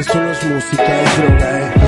Esto no es música, es eh.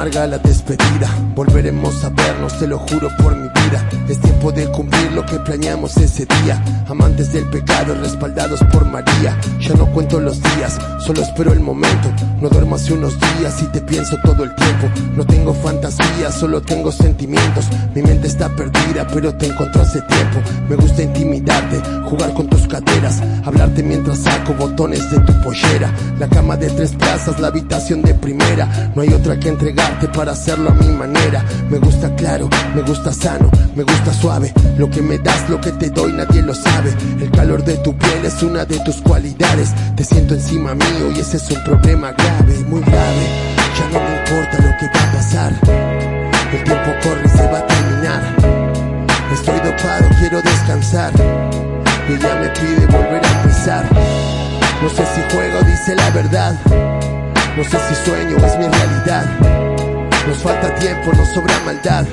Amarga la despedida. Volveremos a vernos, te lo juro por mi vida. Es tiempo de cumplir lo que planeamos ese día. Amantes del pecado, respaldados por María. Ya no cuento los días, solo espero el momento. No duermo hace unos días y te pienso todo el tiempo. No tengo fantasía, solo tengo sentimientos. Mi mente está perdida, pero te encontré hace tiempo. Me gusta intimidarte, jugar con tus caderas, hablarte mientras saco botones de tu pollera. La cama de tres plazas, la habitación de primera. No hay otra que para hacerlo a mi manera. Me gusta claro, me gusta sano, me gusta suave. Lo que me das, lo que te doy, nadie lo sabe. El calor de tu piel es una de tus cualidades. Te siento encima mío y ese es un problema grave, muy grave. Ya no me importa lo que va a pasar. El tiempo corre y se va a terminar. Estoy dopado, quiero descansar. Y ella me pide volver a empezar. No sé si juego, dice la verdad. No sé si sueño es mi realidad. Nos falta tiempo, nos sobra maldad.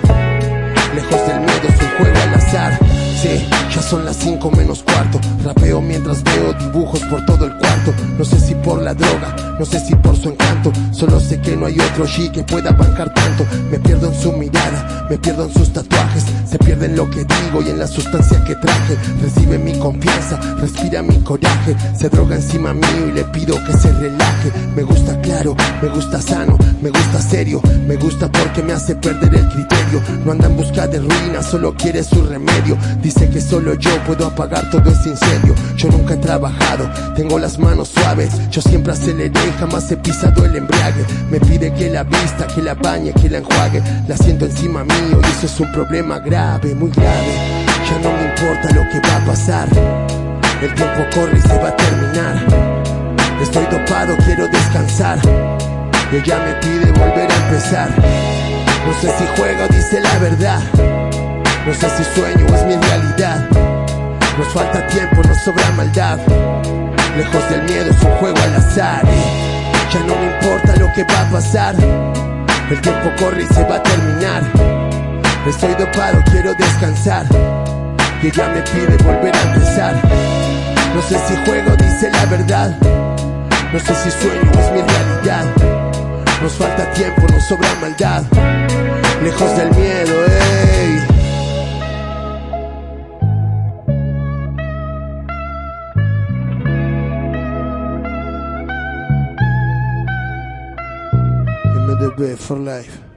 Lejos del miedo es un juego al azar. Sí, ya son las 5 menos cuarto. Rapeo mientras veo dibujos por todo el cuarto. No sé si por la droga, no sé si por su encanto. Solo sé que no hay otro G que pueda bancar tanto. Me pierdo en su mirada, me pierdo en sus tatuajes. Se pierde en lo que digo y en la sustancia que traje. Recibe mi confianza, respira mi coraje. Se droga encima mío y le pido que se relaje. Me gusta claro, me gusta sano, me gusta serio. Me gusta porque me hace perder el criterio. No anda en busca de ruina, solo quiere su remedio. Que solo yo puedo apagar todo ese incendio. Yo nunca he trabajado, tengo las manos suaves. Yo siempre aceleré, jamás he pisado el embriague. Me pide que la vista, que la bañe, que la enjuague. La siento encima mío y eso es un problema grave, muy grave. Ya no me importa lo que va a pasar. El tiempo corre y se va a terminar. Estoy dopado, quiero descansar. Y ella me pide volver a empezar. No sé si juego, dice la verdad. No sé si sueño es mi realidad. Nos falta tiempo, nos sobra maldad. Lejos del miedo es un juego al azar. Ya no me importa lo que va a pasar. El tiempo corre y se va a terminar. Estoy dopado, quiero descansar. Y ella me pide volver a empezar. No sé si juego, dice la verdad. No sé si sueño es mi realidad. Nos falta tiempo, nos sobra maldad. Lejos del miedo, the best for life.